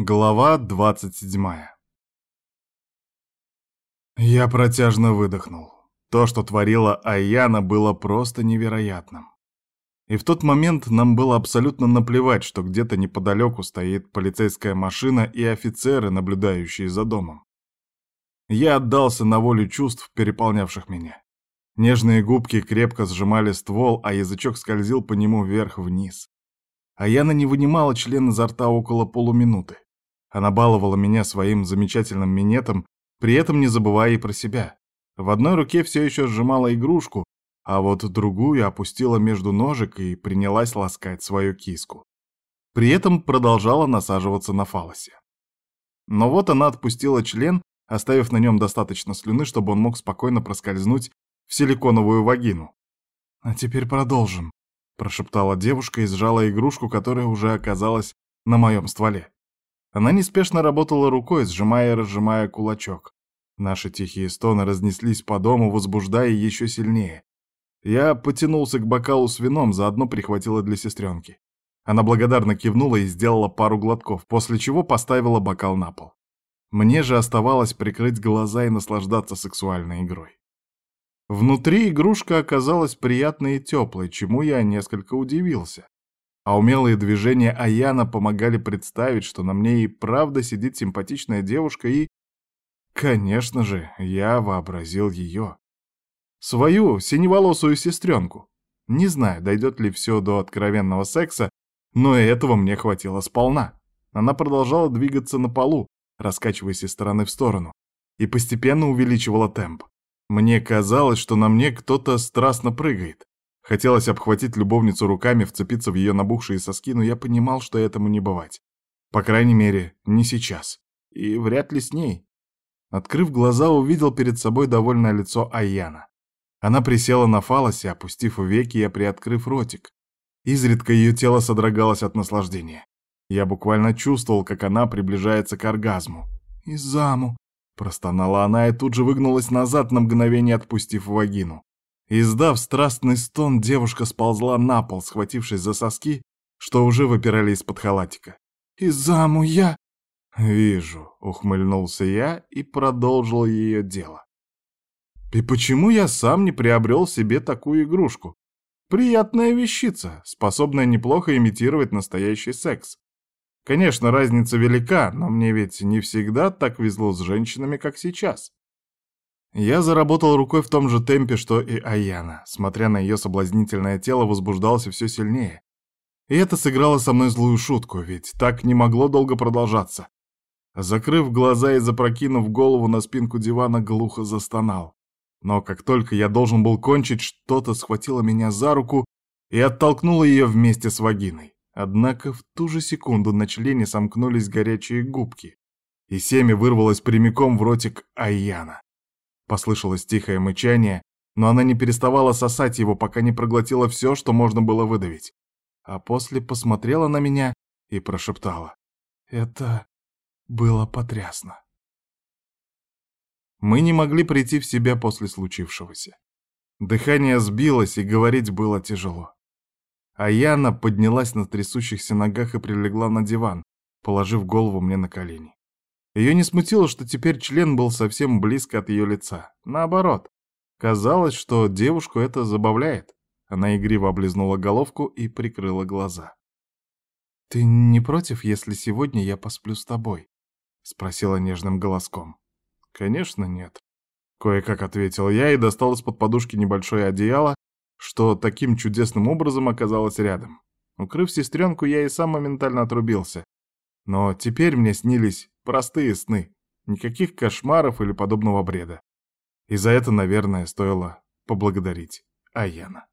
Глава 27 Я протяжно выдохнул. То, что творила Аяна, было просто невероятным. И в тот момент нам было абсолютно наплевать, что где-то неподалеку стоит полицейская машина и офицеры, наблюдающие за домом. Я отдался на волю чувств, переполнявших меня. Нежные губки крепко сжимали ствол, а язычок скользил по нему вверх-вниз. Аяна не вынимала член изо рта около полуминуты. Она баловала меня своим замечательным минетом, при этом не забывая и про себя. В одной руке все еще сжимала игрушку, а вот другую опустила между ножек и принялась ласкать свою киску. При этом продолжала насаживаться на фалосе. Но вот она отпустила член, оставив на нем достаточно слюны, чтобы он мог спокойно проскользнуть в силиконовую вагину. «А теперь продолжим», — прошептала девушка и сжала игрушку, которая уже оказалась на моем стволе. Она неспешно работала рукой, сжимая и разжимая кулачок. Наши тихие стоны разнеслись по дому, возбуждая еще сильнее. Я потянулся к бокалу с вином, заодно прихватила для сестренки. Она благодарно кивнула и сделала пару глотков, после чего поставила бокал на пол. Мне же оставалось прикрыть глаза и наслаждаться сексуальной игрой. Внутри игрушка оказалась приятной и теплой, чему я несколько удивился. А умелые движения Аяна помогали представить, что на мне и правда сидит симпатичная девушка и... Конечно же, я вообразил ее. Свою синеволосую сестренку. Не знаю, дойдет ли все до откровенного секса, но и этого мне хватило сполна. Она продолжала двигаться на полу, раскачиваясь из стороны в сторону, и постепенно увеличивала темп. Мне казалось, что на мне кто-то страстно прыгает. Хотелось обхватить любовницу руками, вцепиться в ее набухшие соски, но я понимал, что этому не бывать. По крайней мере, не сейчас. И вряд ли с ней. Открыв глаза, увидел перед собой довольное лицо Аяна. Она присела на фалосе, опустив веки и приоткрыв ротик. Изредка ее тело содрогалось от наслаждения. Я буквально чувствовал, как она приближается к оргазму. «Изаму!» — простонала она и тут же выгнулась назад, на мгновение отпустив вагину. Издав страстный стон, девушка сползла на пол, схватившись за соски, что уже выпирали из-под халатика. «Изаму, я...» «Вижу», — ухмыльнулся я и продолжил ее дело. И почему я сам не приобрел себе такую игрушку? Приятная вещица, способная неплохо имитировать настоящий секс. Конечно, разница велика, но мне ведь не всегда так везло с женщинами, как сейчас. Я заработал рукой в том же темпе, что и Аяна. Смотря на ее соблазнительное тело, возбуждался все сильнее. И это сыграло со мной злую шутку, ведь так не могло долго продолжаться. Закрыв глаза и запрокинув голову на спинку дивана, глухо застонал. Но как только я должен был кончить, что-то схватило меня за руку и оттолкнуло ее вместе с вагиной. Однако в ту же секунду на члене сомкнулись горячие губки, и семя вырвалось прямиком в ротик Айяна. Послышалось тихое мычание, но она не переставала сосать его, пока не проглотила все, что можно было выдавить. А после посмотрела на меня и прошептала. «Это было потрясно». Мы не могли прийти в себя после случившегося. Дыхание сбилось, и говорить было тяжело. А Яна поднялась на трясущихся ногах и прилегла на диван, положив голову мне на колени. Ее не смутило, что теперь член был совсем близко от ее лица. Наоборот, казалось, что девушку это забавляет. Она игриво облизнула головку и прикрыла глаза. «Ты не против, если сегодня я посплю с тобой?» — спросила нежным голоском. «Конечно нет», — кое-как ответил я и достал из-под подушки небольшое одеяло, что таким чудесным образом оказалось рядом. Укрыв сестренку, я и сам моментально отрубился. Но теперь мне снились простые сны, никаких кошмаров или подобного бреда. И за это, наверное, стоило поблагодарить Аяна.